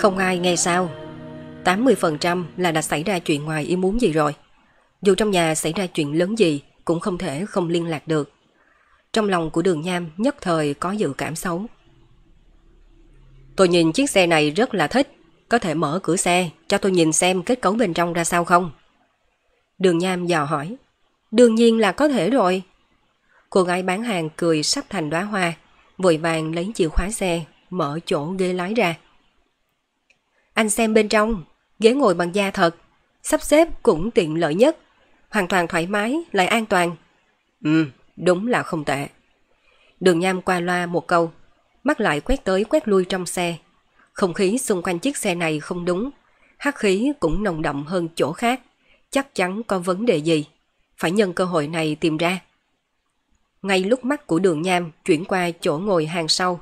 Không ai nghe sao. 80% là đã xảy ra chuyện ngoài ý muốn gì rồi. Dù trong nhà xảy ra chuyện lớn gì, Cũng không thể không liên lạc được. Trong lòng của đường nham nhất thời có dự cảm xấu. Tôi nhìn chiếc xe này rất là thích. Có thể mở cửa xe, Cho tôi nhìn xem kết cấu bên trong ra sao không? Đường nham dò hỏi. Đương nhiên là có thể rồi. Cô gái bán hàng cười sắp thành đóa hoa, Vội vàng lấy chìa khóa xe, Mở chỗ ghế lái ra anh xem bên trong, ghế ngồi bằng da thật, sắp xếp cũng tiện lợi nhất, hoàn toàn thoải mái, lại an toàn. Ừ, đúng là không tệ. Đường Nham qua loa một câu, mắt lại quét tới quét lui trong xe. Không khí xung quanh chiếc xe này không đúng, hắc khí cũng nồng đậm hơn chỗ khác, chắc chắn có vấn đề gì. Phải nhân cơ hội này tìm ra. Ngay lúc mắt của đường Nham chuyển qua chỗ ngồi hàng sau,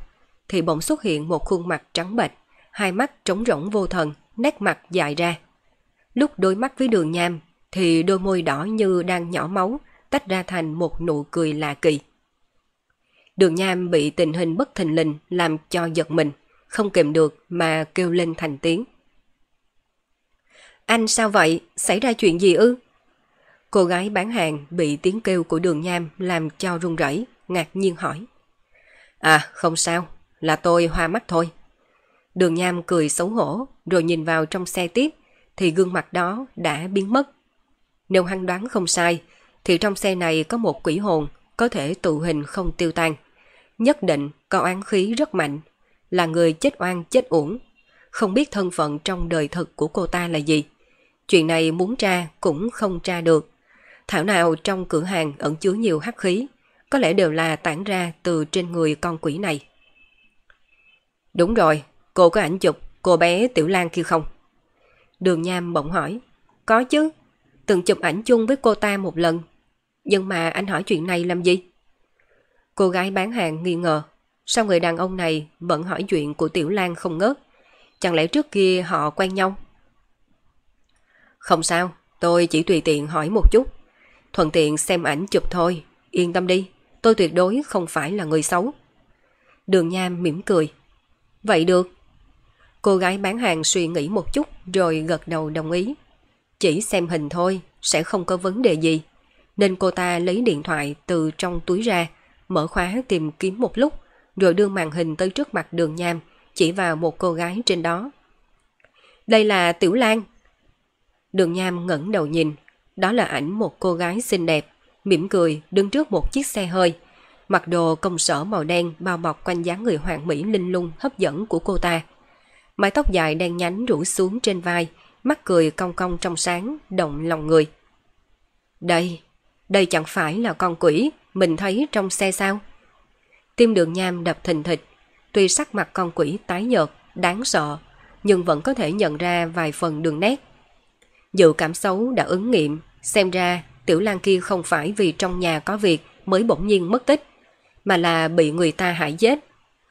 thì bỗng xuất hiện một khuôn mặt trắng bệch hai mắt trống rỗng vô thần, nét mặt dài ra. Lúc đối mắt với đường nham, thì đôi môi đỏ như đang nhỏ máu, tách ra thành một nụ cười lạ kỳ. Đường nham bị tình hình bất thình lình làm cho giật mình, không kìm được mà kêu lên thành tiếng. Anh sao vậy? Xảy ra chuyện gì ư? Cô gái bán hàng bị tiếng kêu của đường nham làm cho run rẩy, ngạc nhiên hỏi. À, không sao, là tôi hoa mắt thôi. Đường Nham cười xấu hổ rồi nhìn vào trong xe tiếp thì gương mặt đó đã biến mất. Nếu hắn đoán không sai thì trong xe này có một quỷ hồn có thể tụ hình không tiêu tan. Nhất định có oán khí rất mạnh, là người chết oan chết uổng. Không biết thân phận trong đời thực của cô ta là gì. Chuyện này muốn tra cũng không tra được. Thảo nào trong cửa hàng ẩn chứa nhiều hắc khí, có lẽ đều là tản ra từ trên người con quỷ này. Đúng rồi, Cô có ảnh chụp cô bé Tiểu Lan kia không? Đường Nham bỗng hỏi. Có chứ, từng chụp ảnh chung với cô ta một lần. Nhưng mà anh hỏi chuyện này làm gì? Cô gái bán hàng nghi ngờ. Sao người đàn ông này vẫn hỏi chuyện của Tiểu Lan không ngớt? Chẳng lẽ trước kia họ quen nhau? Không sao, tôi chỉ tùy tiện hỏi một chút. Thuận tiện xem ảnh chụp thôi, yên tâm đi, tôi tuyệt đối không phải là người xấu. Đường Nham mỉm cười. Vậy được, Cô gái bán hàng suy nghĩ một chút rồi gật đầu đồng ý. Chỉ xem hình thôi, sẽ không có vấn đề gì. Nên cô ta lấy điện thoại từ trong túi ra, mở khóa tìm kiếm một lúc, rồi đưa màn hình tới trước mặt đường nham, chỉ vào một cô gái trên đó. Đây là Tiểu Lan. Đường nham ngẩng đầu nhìn, đó là ảnh một cô gái xinh đẹp, mỉm cười đứng trước một chiếc xe hơi. Mặc đồ công sở màu đen bao bọc quanh dáng người hoàng mỹ linh lung hấp dẫn của cô ta mái tóc dài đen nhánh rủ xuống trên vai, mắt cười cong cong trong sáng, động lòng người. Đây, đây chẳng phải là con quỷ mình thấy trong xe sao? Tim đường nham đập thình thịch, tuy sắc mặt con quỷ tái nhợt, đáng sợ, nhưng vẫn có thể nhận ra vài phần đường nét. Dự cảm xấu đã ứng nghiệm, xem ra tiểu lan kia không phải vì trong nhà có việc mới bỗng nhiên mất tích, mà là bị người ta hại chết.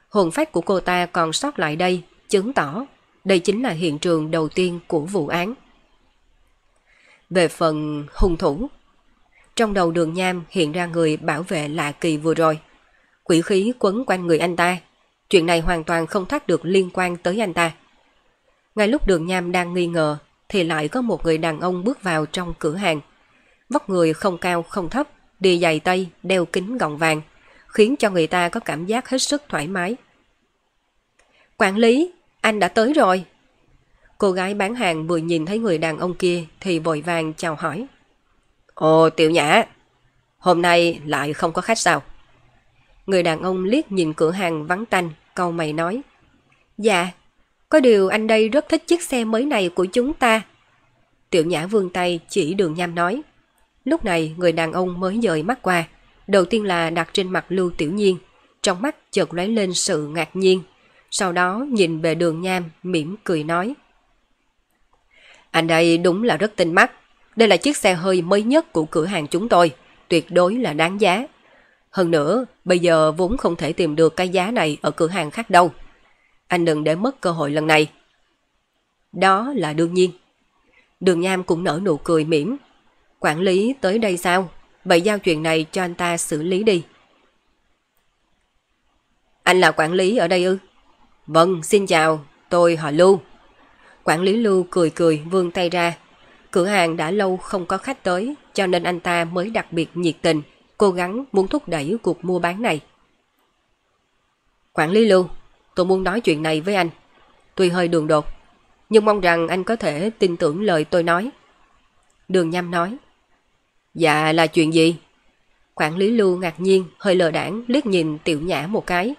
Hồn phách của cô ta còn sót lại đây chứng tỏ đây chính là hiện trường đầu tiên của vụ án. Về phần hung thủ, trong đầu đường nham hiện ra người bảo vệ lạ kỳ vừa rồi. Quỷ khí quấn quanh người anh ta, chuyện này hoàn toàn không thoát được liên quan tới anh ta. Ngay lúc đường nham đang nghi ngờ, thì lại có một người đàn ông bước vào trong cửa hàng. Vóc người không cao không thấp, đi giày tây, đeo kính gọng vàng, khiến cho người ta có cảm giác hết sức thoải mái. Quản lý, anh đã tới rồi. Cô gái bán hàng vừa nhìn thấy người đàn ông kia thì vội vàng chào hỏi. Ồ tiểu nhã, hôm nay lại không có khách sao? Người đàn ông liếc nhìn cửa hàng vắng tanh, câu mày nói. Dạ, có điều anh đây rất thích chiếc xe mới này của chúng ta. Tiểu nhã vương tay chỉ đường nham nói. Lúc này người đàn ông mới dời mắt qua, Đầu tiên là đặt trên mặt Lưu Tiểu Nhiên, trong mắt chợt lóe lên sự ngạc nhiên. Sau đó nhìn về đường nham, mỉm cười nói. Anh đây đúng là rất tinh mắt. Đây là chiếc xe hơi mới nhất của cửa hàng chúng tôi, tuyệt đối là đáng giá. Hơn nữa, bây giờ vốn không thể tìm được cái giá này ở cửa hàng khác đâu. Anh đừng để mất cơ hội lần này. Đó là đương nhiên. Đường Nham cũng nở nụ cười mỉm. Quản lý tới đây sao? Vậy giao chuyện này cho anh ta xử lý đi. Anh là quản lý ở đây ư? Vâng, xin chào, tôi họ Lưu. Quản lý Lưu cười cười vươn tay ra. Cửa hàng đã lâu không có khách tới, cho nên anh ta mới đặc biệt nhiệt tình, cố gắng muốn thúc đẩy cuộc mua bán này. Quản lý Lưu, tôi muốn nói chuyện này với anh. Tuy hơi đường đột, nhưng mong rằng anh có thể tin tưởng lời tôi nói. Đường Nham nói. Dạ là chuyện gì? Quản lý Lưu ngạc nhiên, hơi lờ đảng liếc nhìn tiểu nhã một cái.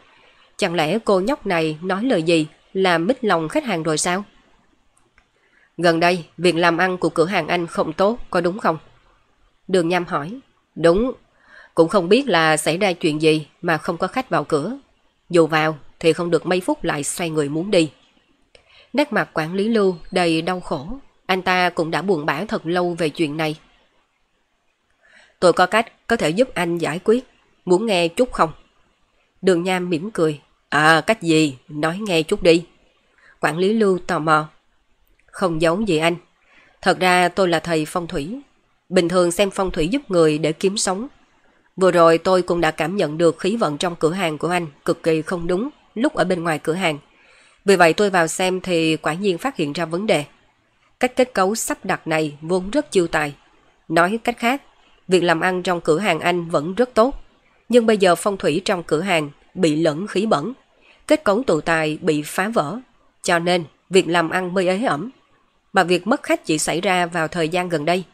Chẳng lẽ cô nhóc này nói lời gì làm mít lòng khách hàng rồi sao? Gần đây, việc làm ăn của cửa hàng anh không tốt, có đúng không? Đường Nham hỏi. Đúng, cũng không biết là xảy ra chuyện gì mà không có khách vào cửa. Dù vào thì không được mấy phút lại xoay người muốn đi. Nét mặt quản lý lưu đầy đau khổ. Anh ta cũng đã buồn bã thật lâu về chuyện này. Tôi có cách có thể giúp anh giải quyết. Muốn nghe chút không? Đường Nham mỉm cười. À cách gì? Nói nghe chút đi. Quản lý lưu tò mò. Không giấu gì anh. Thật ra tôi là thầy phong thủy. Bình thường xem phong thủy giúp người để kiếm sống. Vừa rồi tôi cũng đã cảm nhận được khí vận trong cửa hàng của anh cực kỳ không đúng lúc ở bên ngoài cửa hàng. Vì vậy tôi vào xem thì quả nhiên phát hiện ra vấn đề. Cách kết cấu sắp đặt này vốn rất chiêu tài. Nói cách khác, việc làm ăn trong cửa hàng anh vẫn rất tốt. Nhưng bây giờ phong thủy trong cửa hàng bị lẫn khí bẩn. Kết cấu tụ tài bị phá vỡ. Cho nên, việc làm ăn mới ế ẩm. Mà việc mất khách chỉ xảy ra vào thời gian gần đây.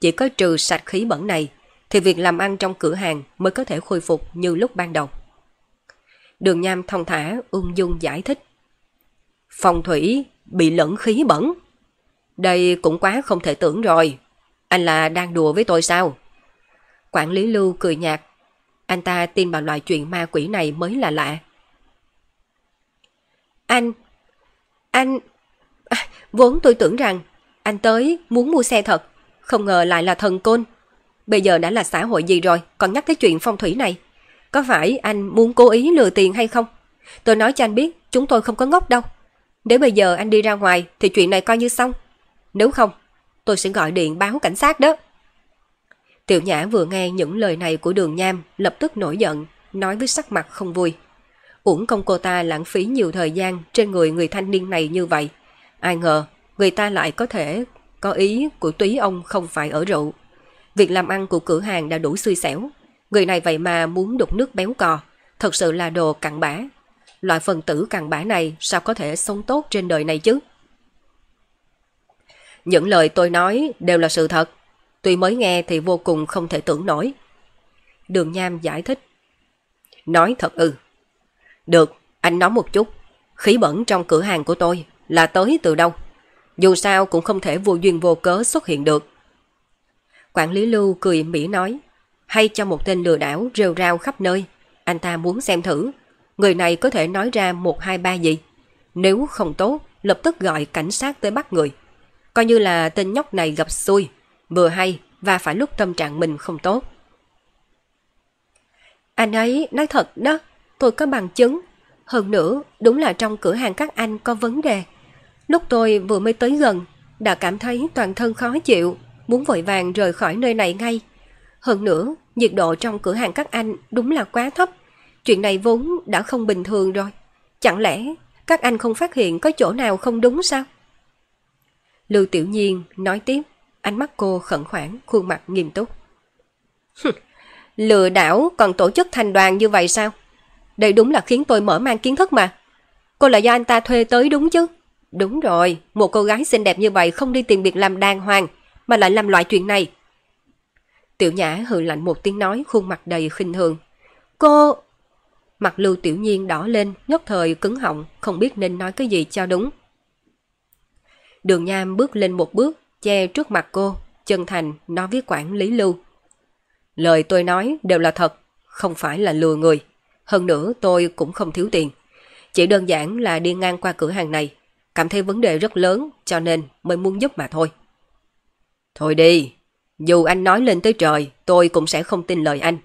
Chỉ có trừ sạch khí bẩn này, thì việc làm ăn trong cửa hàng mới có thể khôi phục như lúc ban đầu. Đường Nham thông thả, ung dung giải thích. phòng thủy bị lẫn khí bẩn. Đây cũng quá không thể tưởng rồi. Anh là đang đùa với tôi sao? Quản lý Lưu cười nhạt. Anh ta tin vào loại chuyện ma quỷ này mới là lạ. Anh, anh, à, vốn tôi tưởng rằng anh tới muốn mua xe thật, không ngờ lại là thần côn. Bây giờ đã là xã hội gì rồi, còn nhắc tới chuyện phong thủy này. Có phải anh muốn cố ý lừa tiền hay không? Tôi nói cho anh biết, chúng tôi không có ngốc đâu. Nếu bây giờ anh đi ra ngoài thì chuyện này coi như xong. Nếu không, tôi sẽ gọi điện báo cảnh sát đó. Tiểu Nhã vừa nghe những lời này của đường nham, lập tức nổi giận, nói với sắc mặt không vui. Uổng công cô ta lãng phí nhiều thời gian trên người người thanh niên này như vậy. Ai ngờ, người ta lại có thể có ý của túy ông không phải ở rượu. Việc làm ăn của cửa hàng đã đủ xui xẻo. Người này vậy mà muốn đục nước béo cò, thật sự là đồ cặn bã. Loại phần tử cặn bã này sao có thể sống tốt trên đời này chứ? Những lời tôi nói đều là sự thật. Tuy mới nghe thì vô cùng không thể tưởng nổi. Đường Nham giải thích. Nói thật ư. Được, anh nói một chút. Khí bẩn trong cửa hàng của tôi là tới từ đâu? Dù sao cũng không thể vô duyên vô cớ xuất hiện được. Quản lý Lưu cười mỉ nói, hay cho một tên lừa đảo rêu rao khắp nơi. Anh ta muốn xem thử, người này có thể nói ra một hai ba gì. Nếu không tốt, lập tức gọi cảnh sát tới bắt người. Coi như là tên nhóc này gặp xui, vừa hay và phải lúc tâm trạng mình không tốt. Anh ấy nói thật đó, tôi có bằng chứng. Hơn nữa, đúng là trong cửa hàng các anh có vấn đề. Lúc tôi vừa mới tới gần, đã cảm thấy toàn thân khó chịu, muốn vội vàng rời khỏi nơi này ngay. Hơn nữa, nhiệt độ trong cửa hàng các anh đúng là quá thấp. Chuyện này vốn đã không bình thường rồi. Chẳng lẽ các anh không phát hiện có chỗ nào không đúng sao? Lưu Tiểu Nhiên nói tiếp, ánh mắt cô khẩn khoản, khuôn mặt nghiêm túc. Lừa đảo còn tổ chức thành đoàn như vậy sao? Đây đúng là khiến tôi mở mang kiến thức mà. Cô là do anh ta thuê tới đúng chứ? Đúng rồi, một cô gái xinh đẹp như vậy không đi tìm việc làm đàng hoàng, mà lại làm loại chuyện này. Tiểu Nhã hừ lạnh một tiếng nói khuôn mặt đầy khinh thường. Cô... Mặt lưu tiểu nhiên đỏ lên, nhất thời cứng họng, không biết nên nói cái gì cho đúng. Đường Nham bước lên một bước, che trước mặt cô, chân thành nói với quản lý lưu. Lời tôi nói đều là thật, không phải là lừa người. Hơn nữa tôi cũng không thiếu tiền. Chỉ đơn giản là đi ngang qua cửa hàng này, cảm thấy vấn đề rất lớn cho nên mới muốn giúp mà thôi. Thôi đi, dù anh nói lên tới trời, tôi cũng sẽ không tin lời anh.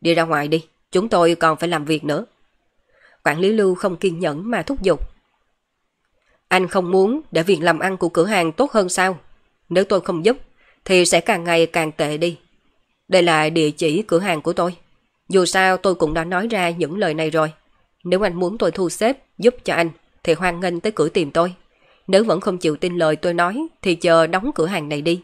Đi ra ngoài đi, chúng tôi còn phải làm việc nữa. Quản lý Lưu không kiên nhẫn mà thúc giục. Anh không muốn để việc làm ăn của cửa hàng tốt hơn sao? Nếu tôi không giúp, thì sẽ càng ngày càng tệ đi. Đây là địa chỉ cửa hàng của tôi. Dù sao tôi cũng đã nói ra những lời này rồi. Nếu anh muốn tôi thu xếp giúp cho anh, thì hoan nghênh tới cửa tìm tôi. Nếu vẫn không chịu tin lời tôi nói, thì chờ đóng cửa hàng này đi.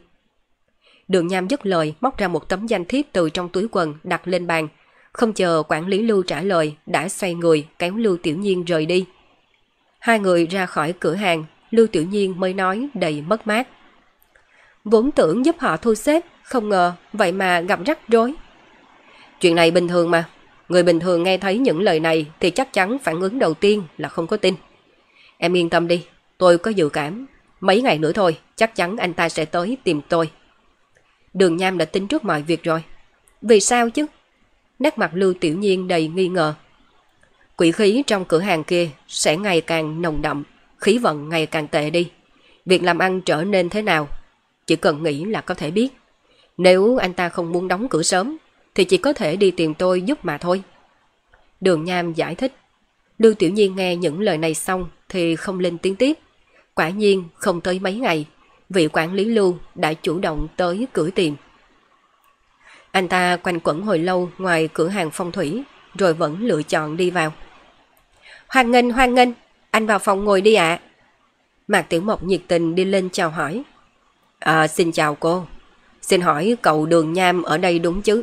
Đường Nham dứt lời móc ra một tấm danh thiếp từ trong túi quần đặt lên bàn. Không chờ quản lý Lưu trả lời, đã xoay người kéo Lưu Tiểu Nhiên rời đi. Hai người ra khỏi cửa hàng, Lưu Tiểu Nhiên mới nói đầy mất mát. Vốn tưởng giúp họ thu xếp, không ngờ vậy mà gặp rắc rối. Chuyện này bình thường mà, người bình thường nghe thấy những lời này thì chắc chắn phản ứng đầu tiên là không có tin. Em yên tâm đi, tôi có dự cảm, mấy ngày nữa thôi chắc chắn anh ta sẽ tới tìm tôi. Đường Nham đã tính trước mọi việc rồi. Vì sao chứ? Nét mặt Lưu Tiểu Nhiên đầy nghi ngờ. Quỷ khí trong cửa hàng kia sẽ ngày càng nồng đậm, khí vận ngày càng tệ đi. Việc làm ăn trở nên thế nào? Chỉ cần nghĩ là có thể biết. Nếu anh ta không muốn đóng cửa sớm, thì chỉ có thể đi tìm tôi giúp mà thôi. Đường Nham giải thích. Lưu Tiểu Nhiên nghe những lời này xong thì không lên tiếng tiếp. Quả nhiên không tới mấy ngày, vị quản lý Lưu đã chủ động tới cửa tìm. Anh ta quanh quẩn hồi lâu ngoài cửa hàng phong thủy, rồi vẫn lựa chọn đi vào. Hoan nghênh, hoan nghênh, anh vào phòng ngồi đi ạ. Mạc Tiểu Mộc nhiệt tình đi lên chào hỏi. À, xin chào cô. Xin hỏi cậu đường nham ở đây đúng chứ?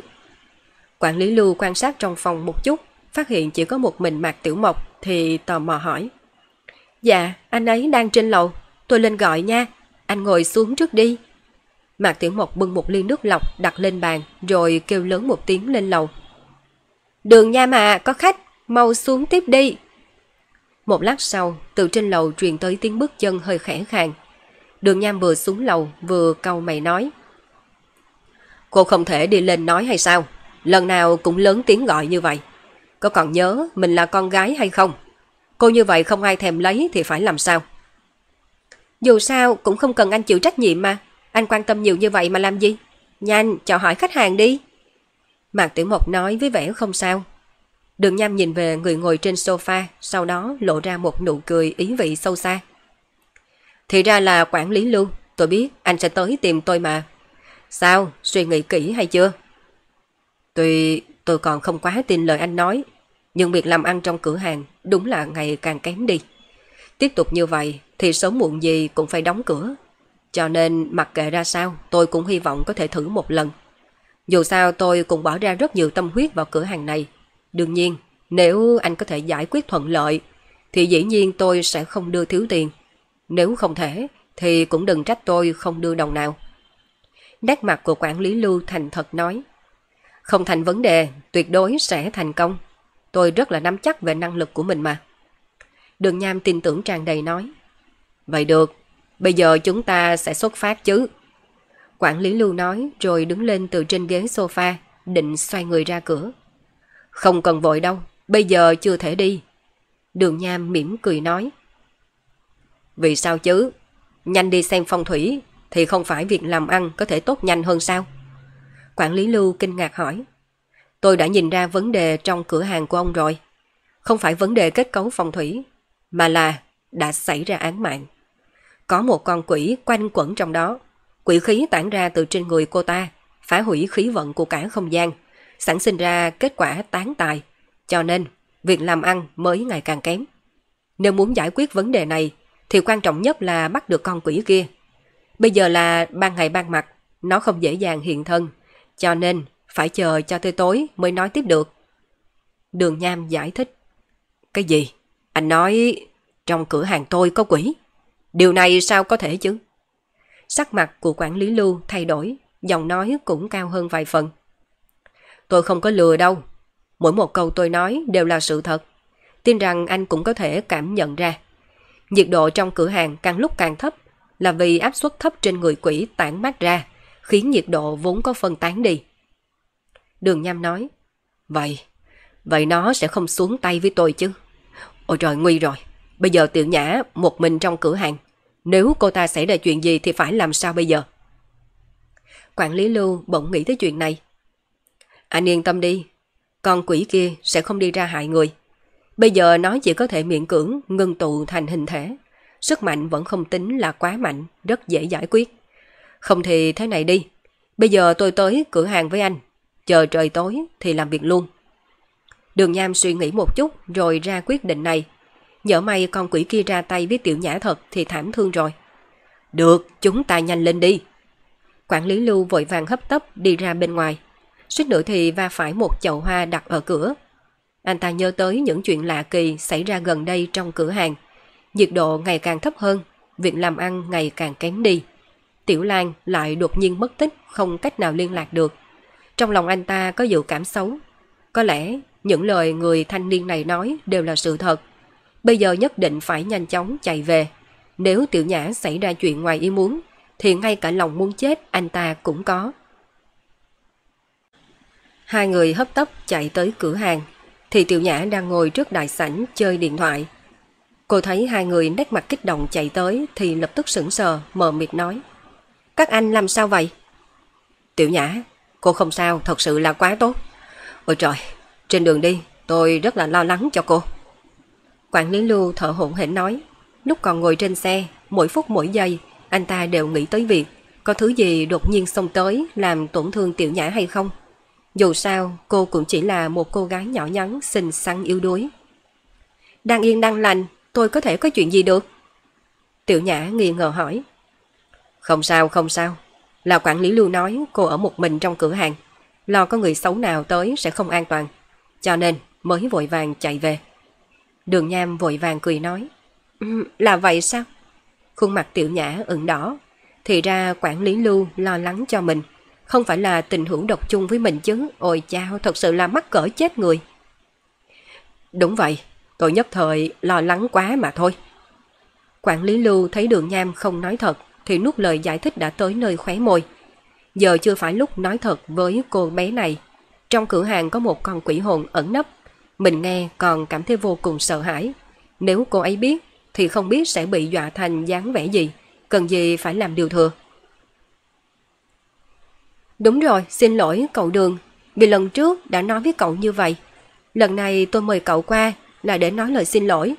Quản lý lưu quan sát trong phòng một chút, phát hiện chỉ có một mình Mạc Tiểu Mộc thì tò mò hỏi. Dạ, anh ấy đang trên lầu, tôi lên gọi nha, anh ngồi xuống trước đi. Mạc Tiểu Mộc bưng một ly nước lọc đặt lên bàn rồi kêu lớn một tiếng lên lầu. Đường nha mà, có khách, mau xuống tiếp đi. Một lát sau, từ trên lầu truyền tới tiếng bước chân hơi khẽ khàng. Đường Nham vừa xuống lầu vừa câu mày nói. Cô không thể đi lên nói hay sao? Lần nào cũng lớn tiếng gọi như vậy. Có còn nhớ mình là con gái hay không? Cô như vậy không ai thèm lấy thì phải làm sao? Dù sao cũng không cần anh chịu trách nhiệm mà. Anh quan tâm nhiều như vậy mà làm gì? Nhanh, chào hỏi khách hàng đi. Mạc Tiểu Mộc nói với vẻ không sao. Đường Nham nhìn về người ngồi trên sofa, sau đó lộ ra một nụ cười ý vị sâu xa. Thì ra là quản lý lưu, tôi biết anh sẽ tới tìm tôi mà. Sao, suy nghĩ kỹ hay chưa? Tuy tôi còn không quá tin lời anh nói, nhưng việc làm ăn trong cửa hàng đúng là ngày càng kém đi. Tiếp tục như vậy thì sớm muộn gì cũng phải đóng cửa. Cho nên mặc kệ ra sao tôi cũng hy vọng có thể thử một lần. Dù sao tôi cũng bỏ ra rất nhiều tâm huyết vào cửa hàng này. Đương nhiên, nếu anh có thể giải quyết thuận lợi, thì dĩ nhiên tôi sẽ không đưa thiếu tiền. Nếu không thể, thì cũng đừng trách tôi không đưa đồng nào. Nét mặt của quản lý Lưu thành thật nói. Không thành vấn đề, tuyệt đối sẽ thành công. Tôi rất là nắm chắc về năng lực của mình mà. Đường Nham tin tưởng tràn đầy nói. Vậy được, bây giờ chúng ta sẽ xuất phát chứ. Quản lý Lưu nói rồi đứng lên từ trên ghế sofa, định xoay người ra cửa. Không cần vội đâu, bây giờ chưa thể đi. Đường Nham mỉm cười nói. Vì sao chứ? Nhanh đi xem phong thủy thì không phải việc làm ăn có thể tốt nhanh hơn sao? Quản lý Lưu kinh ngạc hỏi. Tôi đã nhìn ra vấn đề trong cửa hàng của ông rồi. Không phải vấn đề kết cấu phong thủy, mà là đã xảy ra án mạng. Có một con quỷ quanh quẩn trong đó. Quỷ khí tản ra từ trên người cô ta, phá hủy khí vận của cả không gian, sản sinh ra kết quả tán tài. Cho nên, việc làm ăn mới ngày càng kém. Nếu muốn giải quyết vấn đề này, thì quan trọng nhất là bắt được con quỷ kia. Bây giờ là ban ngày ban mặt, nó không dễ dàng hiện thân, cho nên phải chờ cho tới tối mới nói tiếp được. Đường Nham giải thích. Cái gì? Anh nói trong cửa hàng tôi có quỷ. Điều này sao có thể chứ? Sắc mặt của quản lý Lưu thay đổi, giọng nói cũng cao hơn vài phần. Tôi không có lừa đâu. Mỗi một câu tôi nói đều là sự thật. Tin rằng anh cũng có thể cảm nhận ra. Nhiệt độ trong cửa hàng càng lúc càng thấp là vì áp suất thấp trên người quỷ tản mát ra, khiến nhiệt độ vốn có phân tán đi. Đường Nham nói, Vậy, vậy nó sẽ không xuống tay với tôi chứ? Ôi trời, nguy rồi. Bây giờ tiểu nhã một mình trong cửa hàng. Nếu cô ta xảy ra chuyện gì thì phải làm sao bây giờ? Quản lý Lưu bỗng nghĩ tới chuyện này. Anh yên tâm đi, con quỷ kia sẽ không đi ra hại người. Bây giờ nó chỉ có thể miễn cưỡng ngưng tụ thành hình thể. Sức mạnh vẫn không tính là quá mạnh, rất dễ giải quyết. Không thì thế này đi. Bây giờ tôi tới cửa hàng với anh. Chờ trời tối thì làm việc luôn. Đường Nham suy nghĩ một chút rồi ra quyết định này. Nhỡ may con quỷ kia ra tay với tiểu nhã thật thì thảm thương rồi. Được, chúng ta nhanh lên đi. Quản lý Lưu vội vàng hấp tấp đi ra bên ngoài. Suýt nữa thì va phải một chậu hoa đặt ở cửa. Anh ta nhớ tới những chuyện lạ kỳ xảy ra gần đây trong cửa hàng. Nhiệt độ ngày càng thấp hơn, việc làm ăn ngày càng kém đi. Tiểu Lan lại đột nhiên mất tích, không cách nào liên lạc được. Trong lòng anh ta có dự cảm xấu. Có lẽ những lời người thanh niên này nói đều là sự thật. Bây giờ nhất định phải nhanh chóng chạy về. Nếu tiểu nhã xảy ra chuyện ngoài ý muốn, thì ngay cả lòng muốn chết anh ta cũng có. Hai người hấp tấp chạy tới cửa hàng, thì tiểu nhã đang ngồi trước đại sảnh chơi điện thoại. Cô thấy hai người nét mặt kích động chạy tới thì lập tức sững sờ, mờ mịt nói. Các anh làm sao vậy? Tiểu nhã, cô không sao, thật sự là quá tốt. Ôi trời, trên đường đi, tôi rất là lo lắng cho cô. Quản lý lưu thở hổn hển nói, lúc còn ngồi trên xe, mỗi phút mỗi giây, anh ta đều nghĩ tới việc có thứ gì đột nhiên xông tới làm tổn thương tiểu nhã hay không. Dù sao, cô cũng chỉ là một cô gái nhỏ nhắn, xinh xắn yếu đuối. Đang yên đang lành, tôi có thể có chuyện gì được? Tiểu nhã nghi ngờ hỏi. Không sao, không sao. Là quản lý lưu nói cô ở một mình trong cửa hàng. Lo có người xấu nào tới sẽ không an toàn. Cho nên mới vội vàng chạy về. Đường Nham vội vàng cười nói. Là vậy sao? Khuôn mặt tiểu nhã ửng đỏ. Thì ra quản lý lưu lo lắng cho mình. Không phải là tình hữu độc chung với mình chứ. Ôi chao, thật sự là mắc cỡ chết người. Đúng vậy, tôi nhất thời lo lắng quá mà thôi. Quản lý lưu thấy đường nham không nói thật thì nuốt lời giải thích đã tới nơi khóe môi. Giờ chưa phải lúc nói thật với cô bé này. Trong cửa hàng có một con quỷ hồn ẩn nấp. Mình nghe còn cảm thấy vô cùng sợ hãi. Nếu cô ấy biết thì không biết sẽ bị dọa thành dáng vẻ gì. Cần gì phải làm điều thừa. Đúng rồi, xin lỗi cậu Đường. Vì lần trước đã nói với cậu như vậy. Lần này tôi mời cậu qua là để nói lời xin lỗi.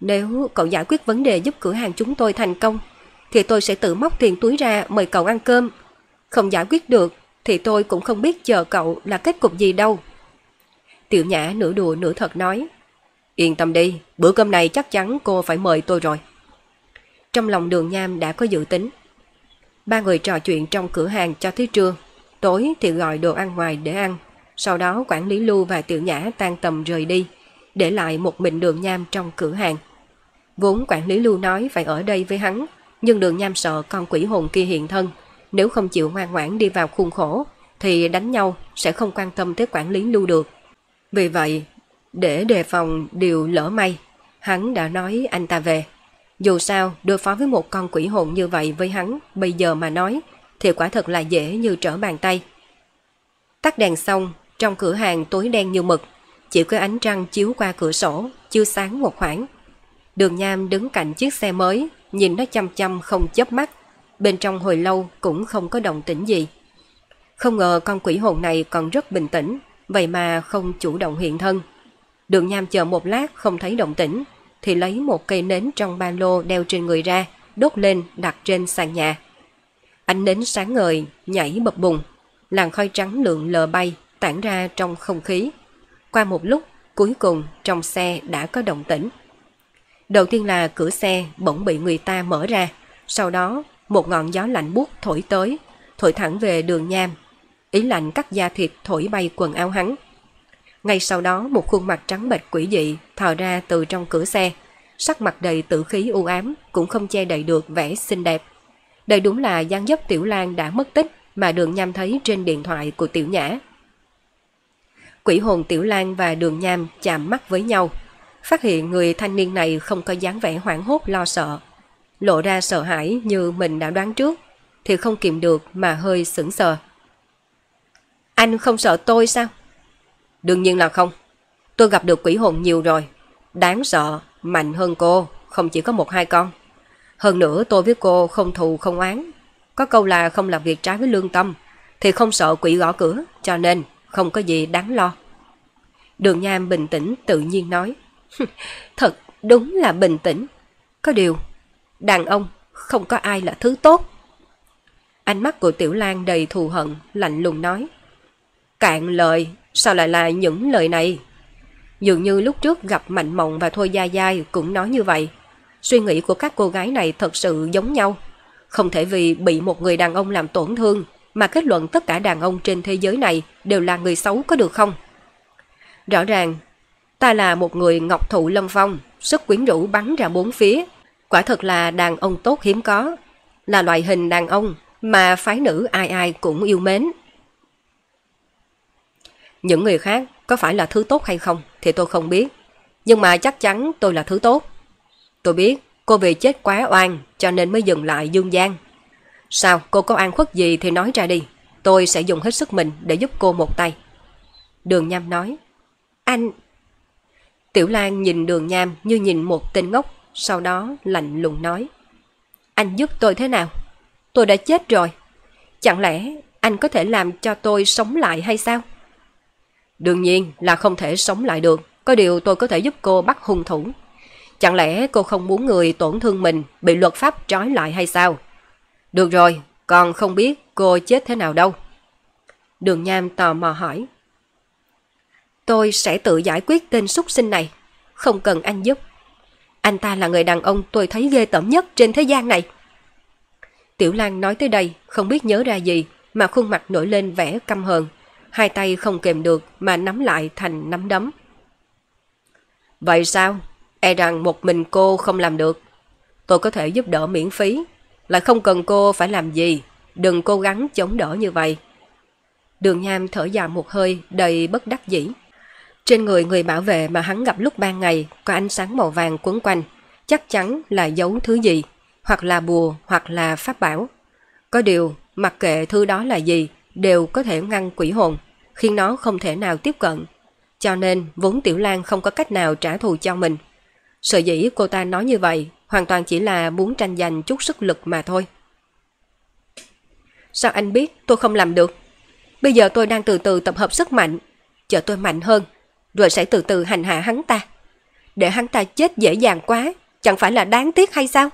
Nếu cậu giải quyết vấn đề giúp cửa hàng chúng tôi thành công, thì tôi sẽ tự móc tiền túi ra mời cậu ăn cơm. Không giải quyết được, thì tôi cũng không biết chờ cậu là kết cục gì đâu. Tiểu Nhã nửa đùa nửa thật nói. Yên tâm đi, bữa cơm này chắc chắn cô phải mời tôi rồi. Trong lòng đường nham đã có dự tính. Ba người trò chuyện trong cửa hàng cho tới trưa. Tối thì gọi đồ ăn ngoài để ăn. Sau đó quản lý Lưu và Tiểu Nhã tan tầm rời đi, để lại một mình đường nham trong cửa hàng. Vốn quản lý Lưu nói phải ở đây với hắn, nhưng đường nham sợ con quỷ hồn kia hiện thân. Nếu không chịu ngoan ngoãn đi vào khuôn khổ, thì đánh nhau sẽ không quan tâm tới quản lý Lưu được. Vì vậy, để đề phòng điều lỡ may, hắn đã nói anh ta về. Dù sao, đối phó với một con quỷ hồn như vậy với hắn, bây giờ mà nói, thì quả thật là dễ như trở bàn tay. Tắt đèn xong, trong cửa hàng tối đen như mực, chỉ có ánh trăng chiếu qua cửa sổ, chiếu sáng một khoảng. Đường Nham đứng cạnh chiếc xe mới, nhìn nó chăm chăm không chớp mắt, bên trong hồi lâu cũng không có động tĩnh gì. Không ngờ con quỷ hồn này còn rất bình tĩnh, vậy mà không chủ động hiện thân. Đường Nham chờ một lát không thấy động tĩnh, thì lấy một cây nến trong ba lô đeo trên người ra, đốt lên đặt trên sàn nhà. Ánh nến sáng ngời, nhảy bập bùng, làn khói trắng lượng lờ bay, tản ra trong không khí. Qua một lúc, cuối cùng trong xe đã có động tĩnh. Đầu tiên là cửa xe bỗng bị người ta mở ra, sau đó một ngọn gió lạnh buốt thổi tới, thổi thẳng về đường nham. Ý lạnh cắt da thịt thổi bay quần áo hắn. Ngay sau đó một khuôn mặt trắng bệch quỷ dị thò ra từ trong cửa xe, sắc mặt đầy tử khí u ám cũng không che đậy được vẻ xinh đẹp. Đây đúng là gian dấp Tiểu Lan đã mất tích mà đường nham thấy trên điện thoại của Tiểu Nhã. Quỷ hồn Tiểu Lan và đường nham chạm mắt với nhau, phát hiện người thanh niên này không có dáng vẻ hoảng hốt lo sợ. Lộ ra sợ hãi như mình đã đoán trước, thì không kìm được mà hơi sững sờ. Anh không sợ tôi sao? Đương nhiên là không. Tôi gặp được quỷ hồn nhiều rồi. Đáng sợ, mạnh hơn cô, không chỉ có một hai con. Hơn nữa tôi với cô không thù không oán. Có câu là không làm việc trái với lương tâm, thì không sợ quỷ gõ cửa, cho nên không có gì đáng lo. Đường Nham bình tĩnh tự nhiên nói. Thật đúng là bình tĩnh. Có điều, đàn ông không có ai là thứ tốt. Ánh mắt của Tiểu Lan đầy thù hận, lạnh lùng nói. Cạn lời, sao lại là những lời này? Dường như lúc trước gặp Mạnh Mộng và Thôi Gia gia cũng nói như vậy. Suy nghĩ của các cô gái này thật sự giống nhau. Không thể vì bị một người đàn ông làm tổn thương mà kết luận tất cả đàn ông trên thế giới này đều là người xấu có được không? Rõ ràng, ta là một người ngọc thụ lâm phong, sức quyến rũ bắn ra bốn phía. Quả thật là đàn ông tốt hiếm có, là loại hình đàn ông mà phái nữ ai ai cũng yêu mến. Những người khác có phải là thứ tốt hay không thì tôi không biết. Nhưng mà chắc chắn tôi là thứ tốt. Tôi biết cô vì chết quá oan cho nên mới dừng lại dương gian. Sao cô có an khuất gì thì nói ra đi. Tôi sẽ dùng hết sức mình để giúp cô một tay. Đường Nham nói. Anh... Tiểu Lan nhìn đường Nham như nhìn một tên ngốc, sau đó lạnh lùng nói. Anh giúp tôi thế nào? Tôi đã chết rồi. Chẳng lẽ anh có thể làm cho tôi sống lại hay sao? Đương nhiên là không thể sống lại được. Có điều tôi có thể giúp cô bắt hung thủ. Chẳng lẽ cô không muốn người tổn thương mình bị luật pháp trói lại hay sao? Được rồi, còn không biết cô chết thế nào đâu. Đường Nham tò mò hỏi. Tôi sẽ tự giải quyết tên súc sinh này. Không cần anh giúp. Anh ta là người đàn ông tôi thấy ghê tởm nhất trên thế gian này. Tiểu Lan nói tới đây, không biết nhớ ra gì, mà khuôn mặt nổi lên vẻ căm hờn. Hai tay không kèm được mà nắm lại thành nắm đấm. Vậy sao? E rằng một mình cô không làm được. Tôi có thể giúp đỡ miễn phí, lại không cần cô phải làm gì. Đừng cố gắng chống đỡ như vậy. Đường Nham thở dài một hơi, đầy bất đắc dĩ. Trên người người bảo vệ mà hắn gặp lúc ban ngày có ánh sáng màu vàng quấn quanh, chắc chắn là giấu thứ gì, hoặc là bùa hoặc là pháp bảo. Có điều, mặc kệ thứ đó là gì, đều có thể ngăn quỷ hồn, khiến nó không thể nào tiếp cận. Cho nên, vốn Tiểu Lan không có cách nào trả thù cho mình. Sở dĩ cô ta nói như vậy, hoàn toàn chỉ là muốn tranh giành chút sức lực mà thôi. Sao anh biết tôi không làm được? Bây giờ tôi đang từ từ tập hợp sức mạnh, chờ tôi mạnh hơn, rồi sẽ từ từ hành hạ hắn ta. Để hắn ta chết dễ dàng quá, chẳng phải là đáng tiếc hay sao?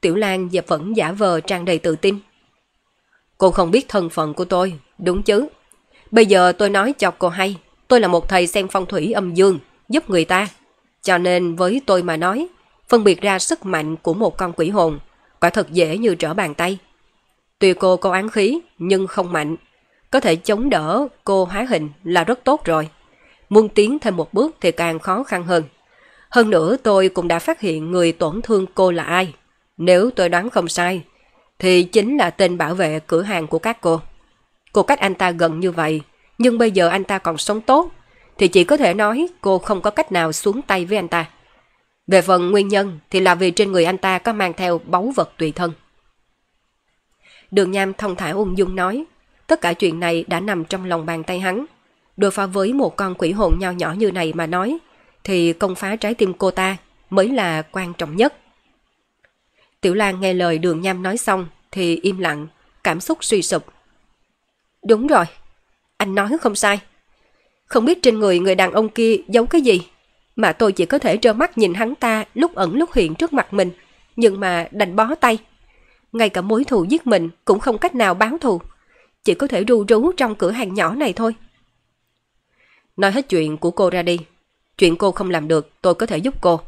Tiểu Lan giờ vẫn giả vờ tràn đầy tự tin. Cô không biết thân phận của tôi, đúng chứ? Bây giờ tôi nói cho cô hay, tôi là một thầy xem phong thủy âm dương, giúp người ta. Cho nên với tôi mà nói, phân biệt ra sức mạnh của một con quỷ hồn, quả thật dễ như trở bàn tay. Tuy cô có án khí, nhưng không mạnh. Có thể chống đỡ cô hóa hình là rất tốt rồi. Muốn tiến thêm một bước thì càng khó khăn hơn. Hơn nữa tôi cũng đã phát hiện người tổn thương cô là ai. Nếu tôi đoán không sai, thì chính là tên bảo vệ cửa hàng của các cô. Cô cách anh ta gần như vậy, nhưng bây giờ anh ta còn sống tốt, thì chỉ có thể nói cô không có cách nào xuống tay với anh ta. Về phần nguyên nhân thì là vì trên người anh ta có mang theo báu vật tùy thân. Đường Nham thông thả ung dung nói, tất cả chuyện này đã nằm trong lòng bàn tay hắn. Đối phá với một con quỷ hồn nho nhỏ như này mà nói, thì công phá trái tim cô ta mới là quan trọng nhất. Tiểu Lan nghe lời đường nham nói xong thì im lặng, cảm xúc suy sụp. Đúng rồi, anh nói không sai. Không biết trên người người đàn ông kia giấu cái gì, mà tôi chỉ có thể trơ mắt nhìn hắn ta lúc ẩn lúc hiện trước mặt mình, nhưng mà đành bó tay. Ngay cả mối thù giết mình cũng không cách nào báo thù, chỉ có thể ru rú trong cửa hàng nhỏ này thôi. Nói hết chuyện của cô ra đi, chuyện cô không làm được tôi có thể giúp cô.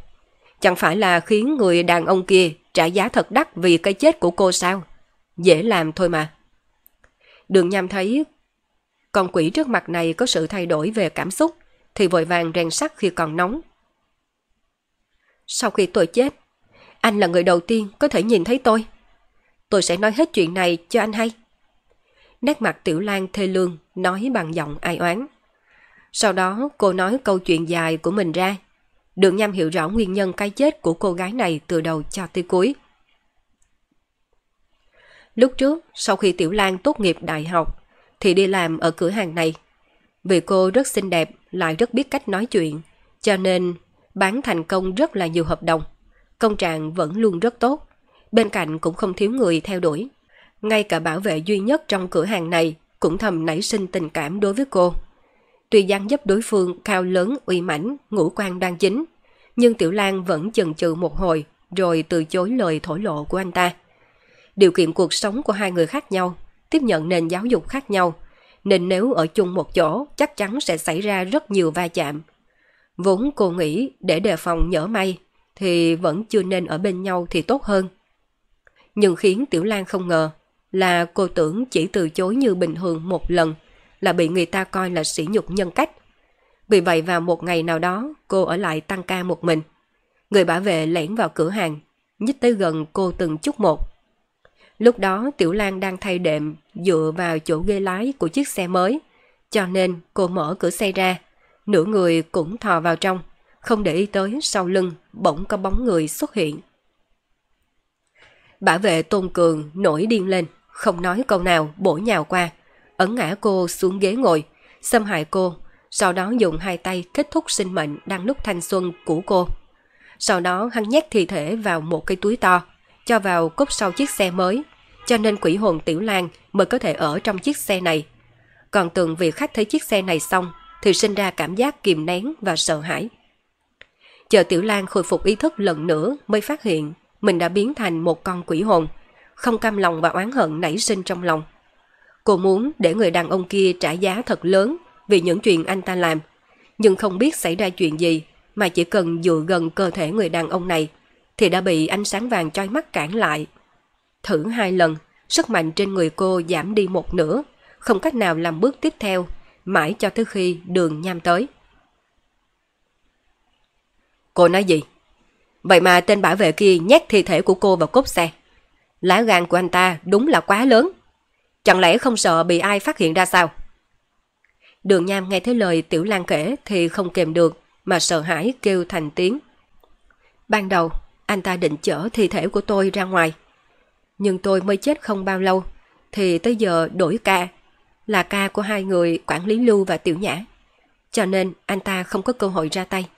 Chẳng phải là khiến người đàn ông kia trả giá thật đắt vì cái chết của cô sao? Dễ làm thôi mà. Đường Nham thấy con quỷ trước mặt này có sự thay đổi về cảm xúc, thì vội vàng rèn sắt khi còn nóng. Sau khi tôi chết, anh là người đầu tiên có thể nhìn thấy tôi. Tôi sẽ nói hết chuyện này cho anh hay. Nét mặt Tiểu Lan thê lương, nói bằng giọng ai oán. Sau đó cô nói câu chuyện dài của mình ra, Đường Nham hiểu rõ nguyên nhân cái chết của cô gái này từ đầu cho tới cuối. Lúc trước, sau khi Tiểu Lan tốt nghiệp đại học, thì đi làm ở cửa hàng này. Vì cô rất xinh đẹp, lại rất biết cách nói chuyện, cho nên bán thành công rất là nhiều hợp đồng. Công trạng vẫn luôn rất tốt, bên cạnh cũng không thiếu người theo đuổi. Ngay cả bảo vệ duy nhất trong cửa hàng này cũng thầm nảy sinh tình cảm đối với cô. Tuy dáng dấp đối phương cao lớn, uy mãnh, ngũ quan đoan chính, nhưng Tiểu Lan vẫn chần chừ một hồi rồi từ chối lời thổ lộ của anh ta. Điều kiện cuộc sống của hai người khác nhau, tiếp nhận nền giáo dục khác nhau, nên nếu ở chung một chỗ chắc chắn sẽ xảy ra rất nhiều va chạm. Vốn cô nghĩ để đề phòng nhỡ may thì vẫn chưa nên ở bên nhau thì tốt hơn. Nhưng khiến Tiểu Lan không ngờ là cô tưởng chỉ từ chối như bình thường một lần là bị người ta coi là sỉ nhục nhân cách. Vì vậy vào một ngày nào đó cô ở lại tăng ca một mình. Người bảo vệ lẻn vào cửa hàng, nhích tới gần cô từng chút một. Lúc đó Tiểu Lan đang thay đệm dựa vào chỗ ghế lái của chiếc xe mới, cho nên cô mở cửa xe ra, nửa người cũng thò vào trong, không để ý tới sau lưng bỗng có bóng người xuất hiện. Bảo vệ Tôn Cường nổi điên lên, không nói câu nào bổ nhào qua, ấn ngã cô xuống ghế ngồi, xâm hại cô, sau đó dùng hai tay kết thúc sinh mệnh đang lúc thanh xuân của cô. Sau đó hắn nhét thi thể vào một cái túi to, cho vào cốp sau chiếc xe mới, cho nên quỷ hồn Tiểu Lan mới có thể ở trong chiếc xe này. Còn từng vị khách thấy chiếc xe này xong thì sinh ra cảm giác kìm nén và sợ hãi. Chờ Tiểu Lan khôi phục ý thức lần nữa mới phát hiện mình đã biến thành một con quỷ hồn, không cam lòng và oán hận nảy sinh trong lòng. Cô muốn để người đàn ông kia trả giá thật lớn vì những chuyện anh ta làm, nhưng không biết xảy ra chuyện gì mà chỉ cần dựa gần cơ thể người đàn ông này thì đã bị ánh sáng vàng chói mắt cản lại. Thử hai lần, sức mạnh trên người cô giảm đi một nửa, không cách nào làm bước tiếp theo, mãi cho tới khi đường nham tới. Cô nói gì? Vậy mà tên bảo vệ kia nhét thi thể của cô vào cốp xe. Lá gan của anh ta đúng là quá lớn. Chẳng lẽ không sợ bị ai phát hiện ra sao? Đường Nham nghe thấy lời Tiểu Lan kể thì không kèm được mà sợ hãi kêu thành tiếng. Ban đầu, anh ta định chở thi thể của tôi ra ngoài. Nhưng tôi mới chết không bao lâu, thì tới giờ đổi ca, là ca của hai người quản lý Lưu và Tiểu Nhã. Cho nên anh ta không có cơ hội ra tay.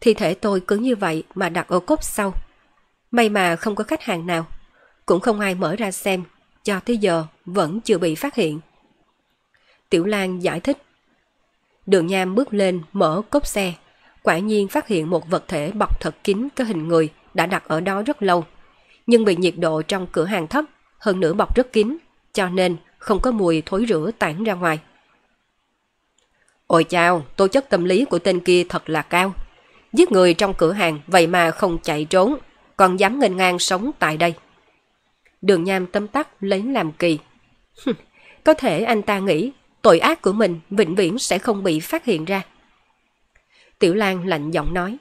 Thi thể tôi cứ như vậy mà đặt ở cốt sau. May mà không có khách hàng nào, cũng không ai mở ra xem, cho tới giờ vẫn chưa bị phát hiện. Tiểu Lan giải thích. Đường Nham bước lên mở cốp xe, quả nhiên phát hiện một vật thể bọc thật kín có hình người đã đặt ở đó rất lâu. Nhưng vì nhiệt độ trong cửa hàng thấp, hơn nữa bọc rất kín, cho nên không có mùi thối rửa tản ra ngoài. Ôi chào, tố chất tâm lý của tên kia thật là cao. Giết người trong cửa hàng vậy mà không chạy trốn, còn dám nghênh ngang sống tại đây. Đường Nham tâm tắc lấy làm kỳ. có thể anh ta nghĩ tội ác của mình vĩnh viễn sẽ không bị phát hiện ra. Tiểu Lan lạnh giọng nói.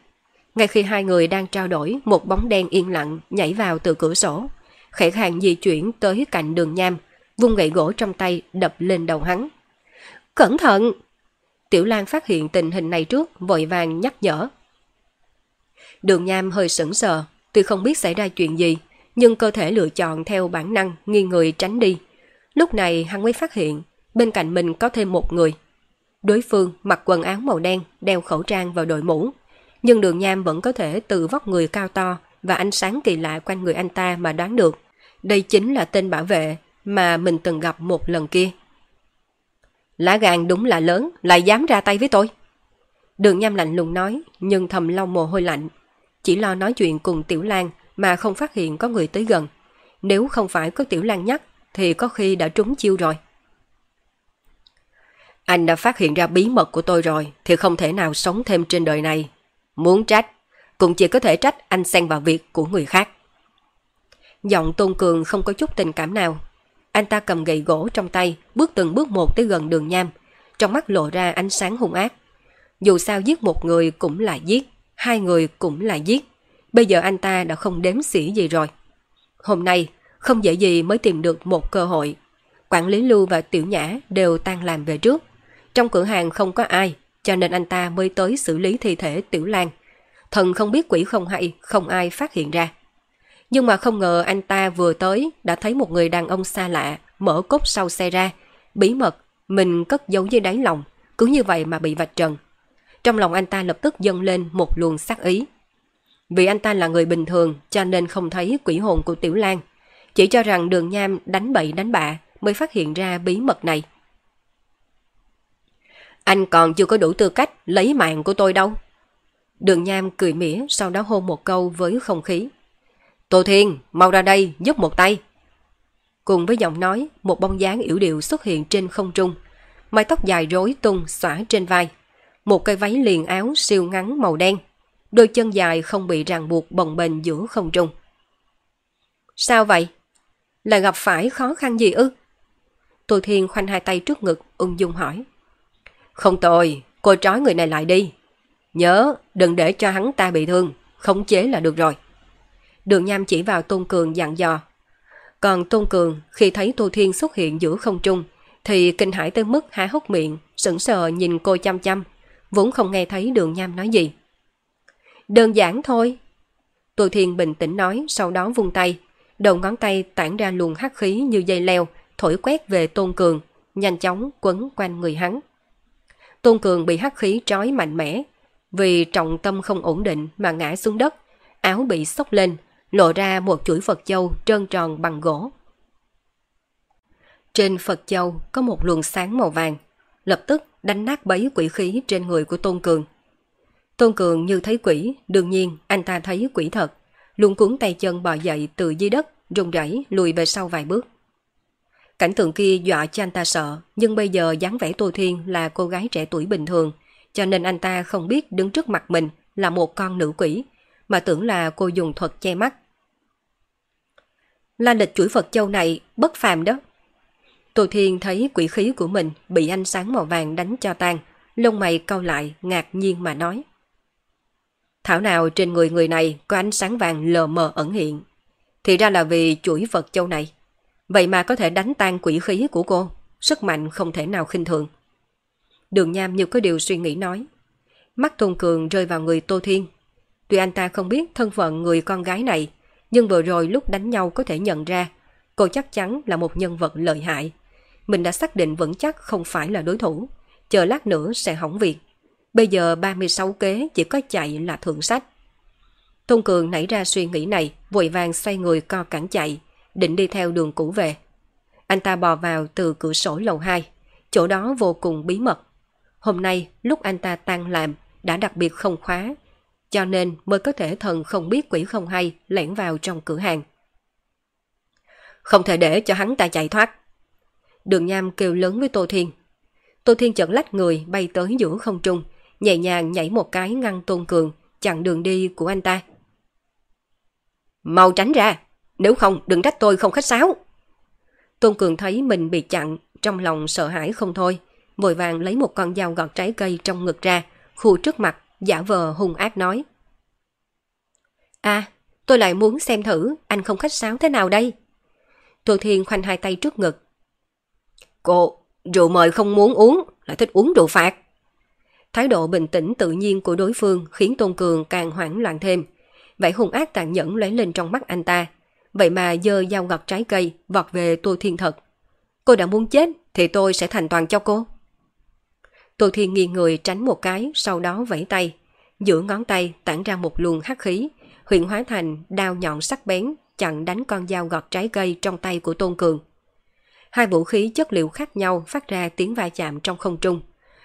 Ngay khi hai người đang trao đổi, một bóng đen yên lặng nhảy vào từ cửa sổ. Khẽ khàng di chuyển tới cạnh đường nham, vung gậy gỗ trong tay đập lên đầu hắn. Cẩn thận! Tiểu Lan phát hiện tình hình này trước, vội vàng nhắc nhở. Đường nham hơi sững sờ, tuy không biết xảy ra chuyện gì, nhưng cơ thể lựa chọn theo bản năng nghiêng người tránh đi. Lúc này hắn mới phát hiện bên cạnh mình có thêm một người. Đối phương mặc quần áo màu đen, đeo khẩu trang vào đội mũ. Nhưng đường nham vẫn có thể từ vóc người cao to và ánh sáng kỳ lạ quanh người anh ta mà đoán được. Đây chính là tên bảo vệ mà mình từng gặp một lần kia. Lá gan đúng là lớn, lại dám ra tay với tôi. Đường nham lạnh lùng nói, nhưng thầm lau mồ hôi lạnh. Chỉ lo nói chuyện cùng Tiểu Lan mà không phát hiện có người tới gần. Nếu không phải có Tiểu Lan nhắc, thì có khi đã trúng chiêu rồi. Anh đã phát hiện ra bí mật của tôi rồi thì không thể nào sống thêm trên đời này. Muốn trách, cũng chỉ có thể trách anh xen vào việc của người khác. Giọng Tôn Cường không có chút tình cảm nào. Anh ta cầm gậy gỗ trong tay, bước từng bước một tới gần đường nham. Trong mắt lộ ra ánh sáng hung ác. Dù sao giết một người cũng là giết, hai người cũng là giết. Bây giờ anh ta đã không đếm xỉ gì rồi. Hôm nay, không dễ gì mới tìm được một cơ hội. Quản lý Lưu và Tiểu Nhã đều tan làm về trước. Trong cửa hàng không có ai, cho nên anh ta mới tới xử lý thi thể Tiểu Lan. Thần không biết quỷ không hay, không ai phát hiện ra. Nhưng mà không ngờ anh ta vừa tới đã thấy một người đàn ông xa lạ mở cốt sau xe ra, Bí mật, mình cất giấu dưới đáy lòng, cứ như vậy mà bị vạch trần. Trong lòng anh ta lập tức dâng lên một luồng sắc ý. Vì anh ta là người bình thường cho nên không thấy quỷ hồn của Tiểu Lan. Chỉ cho rằng đường nham đánh bậy đánh bạ mới phát hiện ra bí mật này. Anh còn chưa có đủ tư cách lấy mạng của tôi đâu. Đường nham cười mỉa sau đó hôn một câu với không khí. Tô Thiên, mau ra đây, giúp một tay. Cùng với giọng nói, một bóng dáng yểu điệu xuất hiện trên không trung. Mái tóc dài rối tung xõa trên vai. Một cây váy liền áo siêu ngắn màu đen. Đôi chân dài không bị ràng buộc bồng bềnh giữa không trung. Sao vậy? Là gặp phải khó khăn gì ư? Tô Thiên khoanh hai tay trước ngực, ung dung hỏi. Không tồi, cô trói người này lại đi. Nhớ, đừng để cho hắn ta bị thương, khống chế là được rồi. Đường Nham chỉ vào Tôn Cường dặn dò. Còn Tôn Cường khi thấy Tô Thiên xuất hiện giữa không trung thì kinh hãi tới mức há hốc miệng, sững sờ nhìn cô chăm chăm, vốn không nghe thấy đường Nham nói gì. Đơn giản thôi. Tô Thiên bình tĩnh nói sau đó vung tay, đầu ngón tay tản ra luồng hắc khí như dây leo, thổi quét về Tôn Cường, nhanh chóng quấn quanh người hắn. Tôn Cường bị hắc khí trói mạnh mẽ, vì trọng tâm không ổn định mà ngã xuống đất, áo bị sốc lên, lộ ra một chuỗi Phật Châu trơn tròn bằng gỗ. Trên Phật Châu có một luồng sáng màu vàng, lập tức đánh nát bấy quỷ khí trên người của Tôn Cường. Tôn Cường như thấy quỷ, đương nhiên anh ta thấy quỷ thật, luôn cuốn tay chân bò dậy từ dưới đất, rung rẩy lùi về sau vài bước. Cảnh tượng kia dọa cho anh ta sợ, nhưng bây giờ dáng vẻ Tô Thiên là cô gái trẻ tuổi bình thường, cho nên anh ta không biết đứng trước mặt mình là một con nữ quỷ, mà tưởng là cô dùng thuật che mắt. La lịch chuỗi Phật Châu này bất phàm đó. Tô Thiên thấy quỷ khí của mình bị ánh sáng màu vàng đánh cho tan, lông mày cau lại ngạc nhiên mà nói. Thảo nào trên người người này có ánh sáng vàng lờ mờ ẩn hiện. Thì ra là vì chuỗi Phật Châu này. Vậy mà có thể đánh tan quỷ khí của cô, sức mạnh không thể nào khinh thường. Đường Nham như có điều suy nghĩ nói. Mắt Tôn Cường rơi vào người Tô Thiên. Tuy anh ta không biết thân phận người con gái này, nhưng vừa rồi lúc đánh nhau có thể nhận ra cô chắc chắn là một nhân vật lợi hại. Mình đã xác định vững chắc không phải là đối thủ, chờ lát nữa sẽ hỏng việc. Bây giờ 36 kế chỉ có chạy là thượng sách. Tôn Cường nảy ra suy nghĩ này, vội vàng xoay người co cẳng chạy, định đi theo đường cũ về. Anh ta bò vào từ cửa sổ lầu 2, chỗ đó vô cùng bí mật. Hôm nay lúc anh ta tan làm đã đặc biệt không khóa, cho nên mới có thể thần không biết quỷ không hay lẻn vào trong cửa hàng. Không thể để cho hắn ta chạy thoát. Đường Nham kêu lớn với Tô Thiên. Tô Thiên chợt lách người bay tới giữa không trung, nhẹ nhàng nhảy một cái ngăn Tôn Cường, chặn đường đi của anh ta. Mau tránh ra, nếu không đừng trách tôi không khách sáo. Tôn Cường thấy mình bị chặn, trong lòng sợ hãi không thôi, vội vàng lấy một con dao gọt trái cây trong ngực ra, khu trước mặt, giả vờ hung ác nói. À, tôi lại muốn xem thử anh không khách sáo thế nào đây. Tô Thiên khoanh hai tay trước ngực. Cô, rượu mời không muốn uống, lại thích uống rượu phạt. Thái độ bình tĩnh tự nhiên của đối phương khiến Tôn Cường càng hoảng loạn thêm. Vậy hung ác tàn nhẫn lấy lên trong mắt anh ta. Vậy mà dơ dao ngọt trái cây vọt về Tô Thiên thật. Cô đã muốn chết thì tôi sẽ thành toàn cho cô. Tô Thiên nghiêng người tránh một cái, sau đó vẫy tay. Giữa ngón tay tản ra một luồng hắc khí, huyện hóa thành đao nhọn sắc bén, chặn đánh con dao gọt trái cây trong tay của Tôn Cường. Hai vũ khí chất liệu khác nhau phát ra tiếng va chạm trong không trung.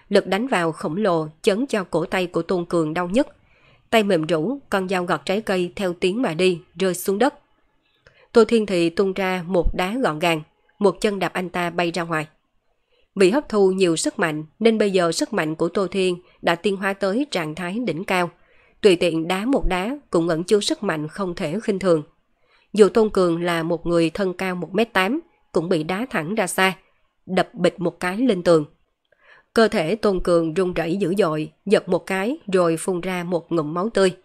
Lực đánh vào khổng lồ chấn cho cổ tay của Tôn Cường đau nhất. Tay mềm rũ, con dao gọt trái cây theo tiếng mà đi, rơi xuống đất. Tô Thiên Thị tung ra một đá gọn gàng, một chân đạp anh ta bay ra ngoài. Vì hấp thu nhiều sức mạnh nên bây giờ sức mạnh của Tô Thiên đã tiên hóa tới trạng thái đỉnh cao. Tùy tiện đá một đá cũng ẩn chứa sức mạnh không thể khinh thường. Dù Tôn Cường là một người thân cao 1m8 cũng bị đá thẳng ra xa, đập bịch một cái lên tường. Cơ thể Tôn Cường rung rẩy dữ dội, giật một cái rồi phun ra một ngụm máu tươi.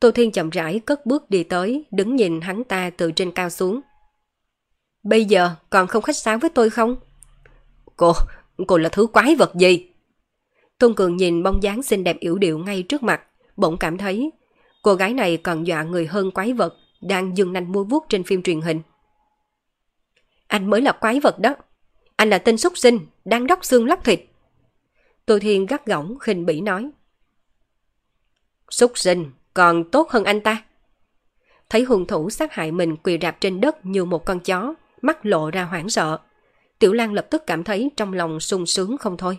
Tô Thiên chậm rãi cất bước đi tới, đứng nhìn hắn ta từ trên cao xuống. Bây giờ còn không khách sáo với tôi không? Cô, cô là thứ quái vật gì? Tôn Cường nhìn bóng dáng xinh đẹp yểu điệu ngay trước mặt, bỗng cảm thấy cô gái này còn dọa người hơn quái vật đang dừng nanh mua vuốt trên phim truyền hình. Anh mới là quái vật đó. anh là tên súc sinh, đang đóc xương lóc thịt. Tô Thiên gắt gỏng khinh bỉ nói. Súc sinh, còn tốt hơn anh ta. Thấy hung thủ sát hại mình quỳ rạp trên đất như một con chó, mắt lộ ra hoảng sợ. Tiểu Lan lập tức cảm thấy trong lòng sung sướng không thôi.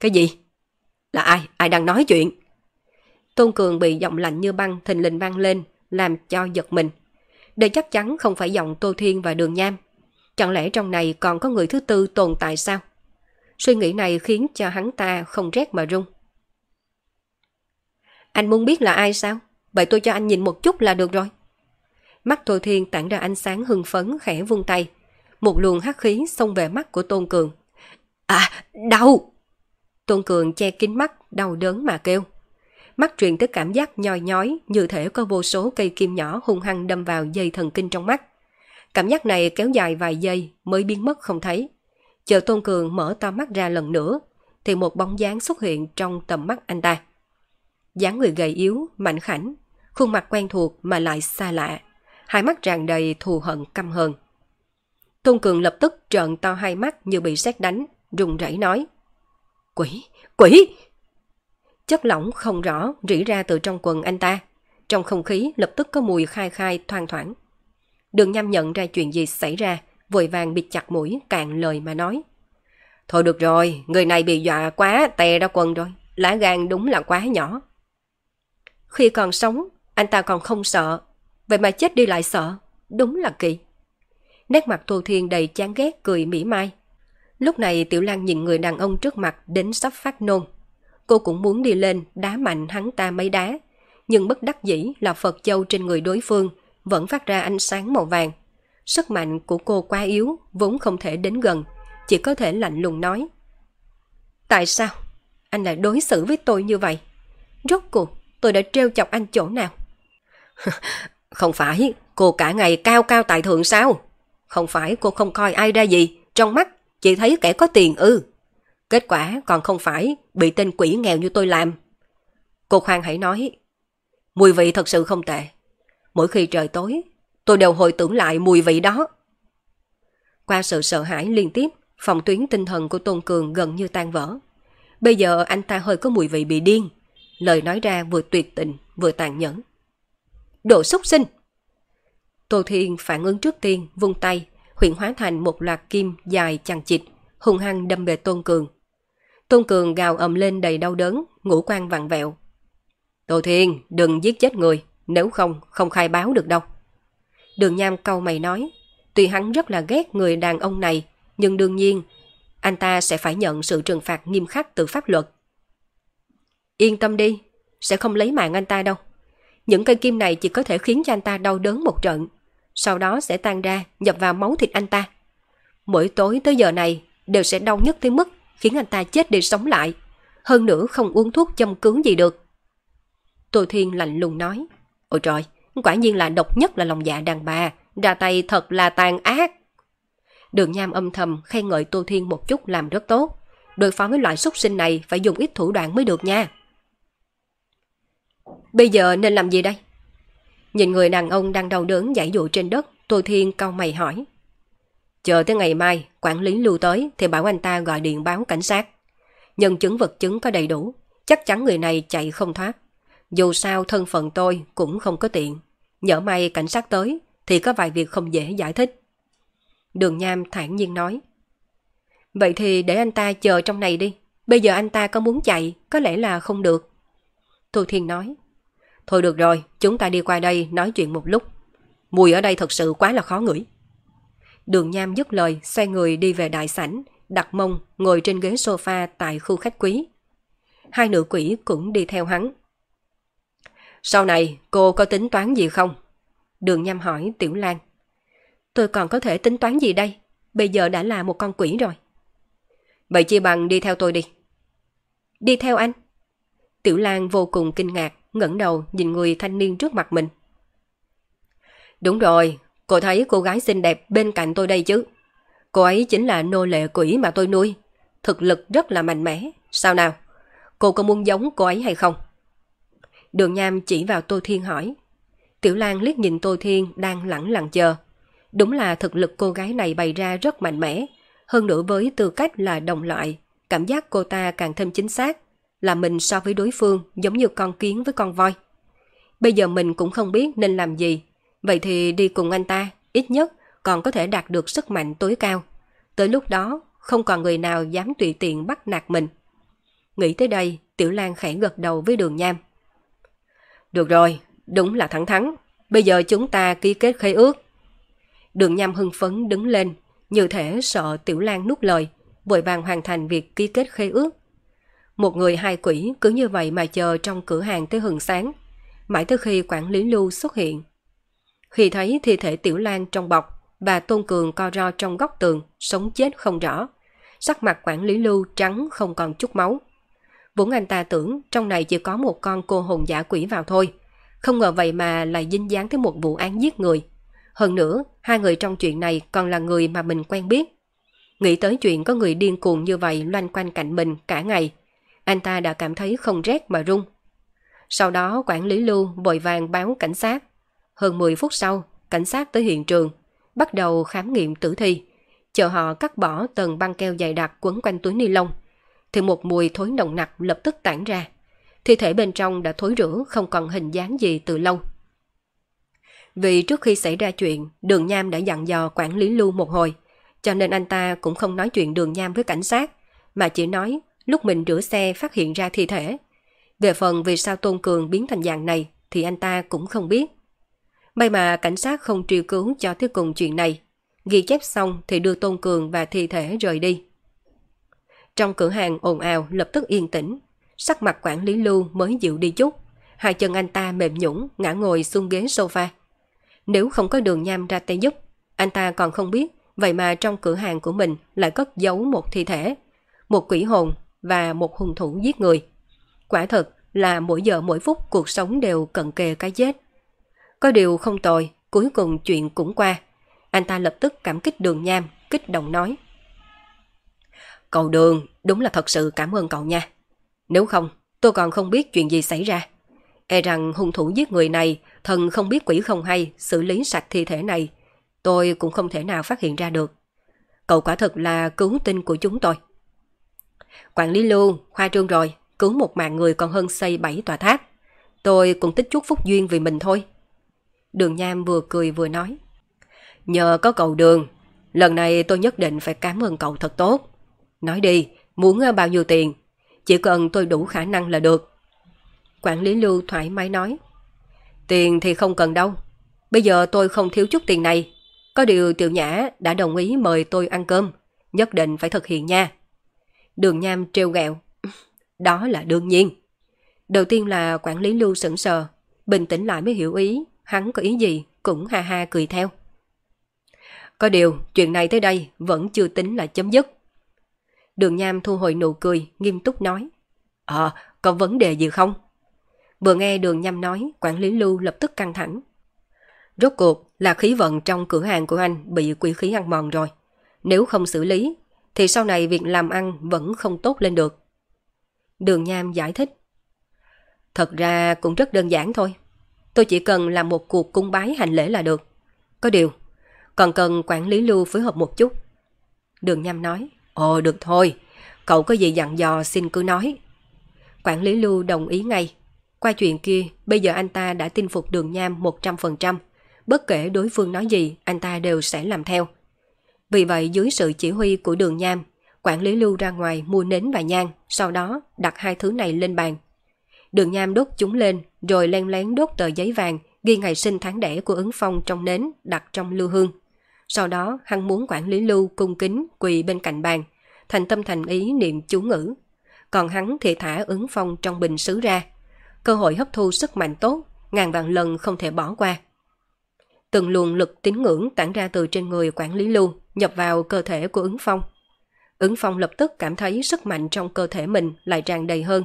Cái gì? Là ai? Ai đang nói chuyện? Tôn Cường bị giọng lạnh như băng thình lình vang lên, làm cho giật mình. Đây chắc chắn không phải giọng Tô Thiên và Đường Nham. Chẳng lẽ trong này còn có người thứ tư tồn tại sao? Suy nghĩ này khiến cho hắn ta không rét mà run. Anh muốn biết là ai sao? Vậy tôi cho anh nhìn một chút là được rồi. Mắt Tô Thiên tản ra ánh sáng hưng phấn khẽ vung tay. Một luồng hắc khí xông về mắt của Tôn Cường. À, đau! Tôn Cường che kín mắt, đau đớn mà kêu. Mắt truyền tới cảm giác nhoi nhói như thể có vô số cây kim nhỏ hung hăng đâm vào dây thần kinh trong mắt. Cảm giác này kéo dài vài giây mới biến mất không thấy. Chờ Tôn Cường mở to mắt ra lần nữa, thì một bóng dáng xuất hiện trong tầm mắt anh ta. dáng người gầy yếu, mạnh khảnh, khuôn mặt quen thuộc mà lại xa lạ, hai mắt tràn đầy thù hận căm hờn. Tôn Cường lập tức trợn to hai mắt như bị sét đánh, rùng rẩy nói. Quỷ! Quỷ! Chất lỏng không rõ rỉ ra từ trong quần anh ta. Trong không khí lập tức có mùi khai khai thoang thoảng. Đường nhăm nhận ra chuyện gì xảy ra, vội vàng bịt chặt mũi cạn lời mà nói. Thôi được rồi, người này bị dọa quá tè ra quần rồi, lá gan đúng là quá nhỏ. Khi còn sống, anh ta còn không sợ, vậy mà chết đi lại sợ, đúng là kỳ. Nét mặt Tô Thiên đầy chán ghét cười mỉa mai. Lúc này Tiểu Lan nhìn người đàn ông trước mặt đến sắp phát nôn. Cô cũng muốn đi lên đá mạnh hắn ta mấy đá, nhưng bất đắc dĩ là Phật châu trên người đối phương vẫn phát ra ánh sáng màu vàng. Sức mạnh của cô quá yếu, vốn không thể đến gần, chỉ có thể lạnh lùng nói. Tại sao? Anh lại đối xử với tôi như vậy? Rốt cuộc, tôi đã trêu chọc anh chỗ nào? không phải, cô cả ngày cao cao tại thượng sao? Không phải cô không coi ai ra gì, trong mắt chỉ thấy kẻ có tiền ư. Kết quả còn không phải bị tên quỷ nghèo như tôi làm. Cô khoan hãy nói, mùi vị thật sự không tệ. Mỗi khi trời tối, tôi đều hồi tưởng lại mùi vị đó. Qua sự sợ hãi liên tiếp, phòng tuyến tinh thần của Tôn Cường gần như tan vỡ. Bây giờ anh ta hơi có mùi vị bị điên. Lời nói ra vừa tuyệt tình, vừa tàn nhẫn. Đồ xúc sinh! Tô Thiên phản ứng trước tiên, vung tay, huyện hóa thành một loạt kim dài chằng chịt, hung hăng đâm về Tôn Cường. Tôn Cường gào ầm lên đầy đau đớn, ngũ quan vặn vẹo. Tô Thiên, đừng giết chết người, nếu không, không khai báo được đâu. Đường Nham câu mày nói, tuy hắn rất là ghét người đàn ông này, nhưng đương nhiên, anh ta sẽ phải nhận sự trừng phạt nghiêm khắc từ pháp luật. Yên tâm đi, sẽ không lấy mạng anh ta đâu. Những cây kim này chỉ có thể khiến cho anh ta đau đớn một trận, sau đó sẽ tan ra, nhập vào máu thịt anh ta. Mỗi tối tới giờ này đều sẽ đau nhất tới mức khiến anh ta chết đi sống lại. Hơn nữa không uống thuốc châm cứu gì được. Tô Thiên lạnh lùng nói. Ôi trời, quả nhiên là độc nhất là lòng dạ đàn bà, ra tay thật là tàn ác. Đường Nham âm thầm khen ngợi Tô Thiên một chút làm rất tốt. Đối phó với loại súc sinh này phải dùng ít thủ đoạn mới được nha. Bây giờ nên làm gì đây? Nhìn người đàn ông đang đau đớn giải dụ trên đất, Tô Thiên cau mày hỏi. Chờ tới ngày mai, quản lý lưu tới thì bảo anh ta gọi điện báo cảnh sát. Nhân chứng vật chứng có đầy đủ, chắc chắn người này chạy không thoát. Dù sao thân phận tôi cũng không có tiện. Nhỡ may cảnh sát tới thì có vài việc không dễ giải thích. Đường Nham thản nhiên nói. Vậy thì để anh ta chờ trong này đi. Bây giờ anh ta có muốn chạy, có lẽ là không được. Thu Thiên nói. Thôi được rồi, chúng ta đi qua đây nói chuyện một lúc. Mùi ở đây thật sự quá là khó ngửi. Đường Nham dứt lời, xoay người đi về đại sảnh, đặt mông, ngồi trên ghế sofa tại khu khách quý. Hai nữ quỷ cũng đi theo hắn. Sau này, cô có tính toán gì không? Đường Nham hỏi Tiểu Lan. Tôi còn có thể tính toán gì đây? Bây giờ đã là một con quỷ rồi. Vậy chi bằng đi theo tôi đi. Đi theo anh? Tiểu Lan vô cùng kinh ngạc, ngẩng đầu nhìn người thanh niên trước mặt mình. Đúng rồi, cô thấy cô gái xinh đẹp bên cạnh tôi đây chứ. Cô ấy chính là nô lệ quỷ mà tôi nuôi. Thực lực rất là mạnh mẽ. Sao nào? Cô có muốn giống cô ấy hay không? Đường Nham chỉ vào Tô Thiên hỏi. Tiểu Lan liếc nhìn Tô Thiên đang lẳng lặng chờ. Đúng là thực lực cô gái này bày ra rất mạnh mẽ. Hơn nữa với tư cách là đồng loại, cảm giác cô ta càng thêm chính xác, là mình so với đối phương giống như con kiến với con voi. Bây giờ mình cũng không biết nên làm gì, vậy thì đi cùng anh ta, ít nhất còn có thể đạt được sức mạnh tối cao. Tới lúc đó, không còn người nào dám tùy tiện bắt nạt mình. Nghĩ tới đây, Tiểu Lan khẽ gật đầu với đường nham. Được rồi, đúng là thẳng thắng. Bây giờ chúng ta ký kết khế ước. Đường nham hưng phấn đứng lên, như thể sợ Tiểu Lan nuốt lời, vội vàng hoàn thành việc ký kết khế ước. Một người hai quỷ cứ như vậy mà chờ trong cửa hàng tới hừng sáng, mãi tới khi quản lý lưu xuất hiện. Khi thấy thi thể Tiểu Lan trong bọc và Tôn Cường co ro trong góc tường, sống chết không rõ, sắc mặt quản lý lưu trắng không còn chút máu. Vốn anh ta tưởng trong này chỉ có một con cô hồn giả quỷ vào thôi, không ngờ vậy mà lại dính dáng tới một vụ án giết người. Hơn nữa, hai người trong chuyện này còn là người mà mình quen biết. Nghĩ tới chuyện có người điên cuồng như vậy loanh quanh cạnh mình cả ngày, anh ta đã cảm thấy không rét mà run. Sau đó quản lý lưu vội vàng báo cảnh sát. Hơn 10 phút sau, cảnh sát tới hiện trường, bắt đầu khám nghiệm tử thi, chờ họ cắt bỏ tầng băng keo dày đặc quấn quanh túi ni lông. Thì một mùi thối nồng nặc lập tức tản ra. Thi thể bên trong đã thối rữa không còn hình dáng gì từ lâu. Vì trước khi xảy ra chuyện, đường nham đã dặn dò quản lý lưu một hồi, cho nên anh ta cũng không nói chuyện đường nham với cảnh sát, mà chỉ nói lúc mình rửa xe phát hiện ra thi thể. Về phần vì sao Tôn Cường biến thành dạng này thì anh ta cũng không biết. May mà cảnh sát không triều cứu cho tới cùng chuyện này. Ghi chép xong thì đưa Tôn Cường và thi thể rời đi. Trong cửa hàng ồn ào lập tức yên tĩnh. Sắc mặt quản lý lưu mới dịu đi chút. Hai chân anh ta mềm nhũng ngã ngồi xuống ghế sofa. Nếu không có đường nham ra tay giúp, anh ta còn không biết vậy mà trong cửa hàng của mình lại cất giấu một thi thể, một quỷ hồn và một hung thủ giết người. Quả thật là mỗi giờ mỗi phút cuộc sống đều cận kề cái chết. Có điều không tồi, cuối cùng chuyện cũng qua. Anh ta lập tức cảm kích đường nham, kích động nói. Cậu đường, đúng là thật sự cảm ơn cậu nha. Nếu không, tôi còn không biết chuyện gì xảy ra. E rằng hung thủ giết người này, thần không biết quỷ không hay, xử lý sạch thi thể này. Tôi cũng không thể nào phát hiện ra được. Cậu quả thật là cứu tinh của chúng tôi. Quản lý lưu, khoa trương rồi, cứu một mạng người còn hơn xây bảy tòa tháp. Tôi cũng tích chút phúc duyên vì mình thôi. Đường Nham vừa cười vừa nói. Nhờ có cậu đường, lần này tôi nhất định phải cảm ơn cậu thật tốt. Nói đi, muốn ờ, bao nhiêu tiền? Chỉ cần tôi đủ khả năng là được. Quản lý lưu thoải mái nói. Tiền thì không cần đâu. Bây giờ tôi không thiếu chút tiền này. Có điều tiểu nhã đã đồng ý mời tôi ăn cơm. Nhất định phải thực hiện nha. Đường Nham trêu gẹo. Đó là đương nhiên. Đầu tiên là quản lý lưu sững sờ, bình tĩnh lại mới hiểu ý, hắn có ý gì, cũng ha ha cười theo. Có điều, chuyện này tới đây vẫn chưa tính là chấm dứt. Đường Nham thu hồi nụ cười, nghiêm túc nói. Ờ, có vấn đề gì không? Vừa nghe đường Nham nói, quản lý lưu lập tức căng thẳng. Rốt cuộc là khí vận trong cửa hàng của anh bị quỷ khí ăn mòn rồi. Nếu không xử lý, thì sau này việc làm ăn vẫn không tốt lên được. Đường Nham giải thích. Thật ra cũng rất đơn giản thôi. Tôi chỉ cần làm một cuộc cung bái hành lễ là được. Có điều, còn cần quản lý lưu phối hợp một chút. Đường Nham nói, ồ được thôi, cậu có gì dặn dò xin cứ nói. Quản lý lưu đồng ý ngay. Qua chuyện kia, bây giờ anh ta đã tin phục đường Nham 100%. Bất kể đối phương nói gì, anh ta đều sẽ làm theo. Vì vậy dưới sự chỉ huy của đường Nham, quản lý lưu ra ngoài mua nến và nhang, sau đó đặt hai thứ này lên bàn. Đường Nham đốt chúng lên, rồi len lén đốt tờ giấy vàng ghi ngày sinh tháng đẻ của ứng phong trong nến đặt trong lưu hương. Sau đó hắn muốn quản lý lưu cung kính quỳ bên cạnh bàn, thành tâm thành ý niệm chú ngữ. Còn hắn thì thả ứng phong trong bình sứ ra. Cơ hội hấp thu sức mạnh tốt, ngàn vạn lần không thể bỏ qua. Từng luồng lực tín ngưỡng tản ra từ trên người quản lý lưu, nhập vào cơ thể của ứng phong. Ứng phong lập tức cảm thấy sức mạnh trong cơ thể mình lại tràn đầy hơn.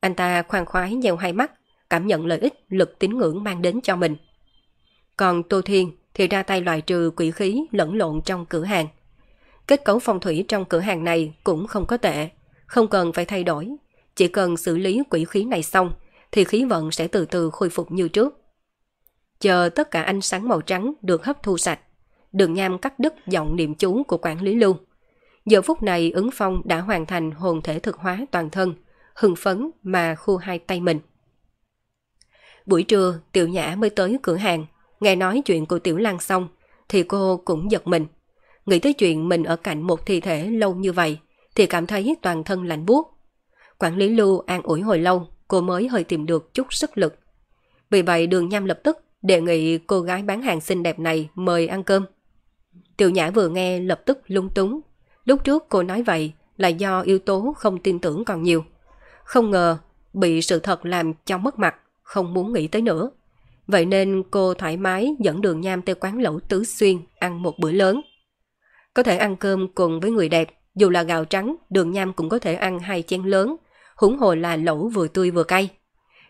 Anh ta khoan khoái nheo hai mắt, cảm nhận lợi ích lực tín ngưỡng mang đến cho mình. Còn Tô Thiên thì ra tay loại trừ quỷ khí lẫn lộn trong cửa hàng. Kết cấu phong thủy trong cửa hàng này cũng không có tệ, không cần phải thay đổi. Chỉ cần xử lý quỷ khí này xong thì khí vận sẽ từ từ khôi phục như trước. Chờ tất cả ánh sáng màu trắng được hấp thu sạch, đường nham cắt đứt giọng niệm chú của quản lý lưu. Giờ phút này ứng phong đã hoàn thành hồn thể thực hóa toàn thân, hưng phấn mà khu hai tay mình. Buổi trưa, Tiểu Nhã mới tới cửa hàng, nghe nói chuyện của Tiểu Lan xong, thì cô cũng giật mình. Nghĩ tới chuyện mình ở cạnh một thi thể lâu như vậy, thì cảm thấy toàn thân lạnh buốt. Quản lý Lưu an ủi hồi lâu, cô mới hơi tìm được chút sức lực. Vì vậy đường nham lập tức đề nghị cô gái bán hàng xinh đẹp này mời ăn cơm. Tiểu Nhã vừa nghe lập tức lung túng. Lúc trước cô nói vậy là do yếu tố không tin tưởng còn nhiều. Không ngờ bị sự thật làm cho mất mặt, không muốn nghĩ tới nữa. Vậy nên cô thoải mái dẫn đường nham tới quán lẩu Tứ Xuyên ăn một bữa lớn. Có thể ăn cơm cùng với người đẹp, dù là gạo trắng, đường nham cũng có thể ăn hai chén lớn, húng hồ là lẩu vừa tươi vừa cay.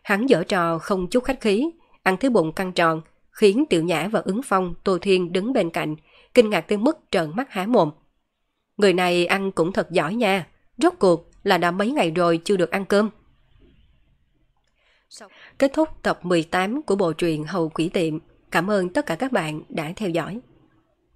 Hắn dở trò không chút khách khí, ăn thứ bụng căng tròn, khiến Tiểu Nhã và ứng phong Tô Thiên đứng bên cạnh, kinh ngạc tới mức trợn mắt há mồm. Người này ăn cũng thật giỏi nha, rốt cuộc là đã mấy ngày rồi chưa được ăn cơm. Kết thúc tập 18 của bộ truyện Hầu Quỷ Tiệm. Cảm ơn tất cả các bạn đã theo dõi.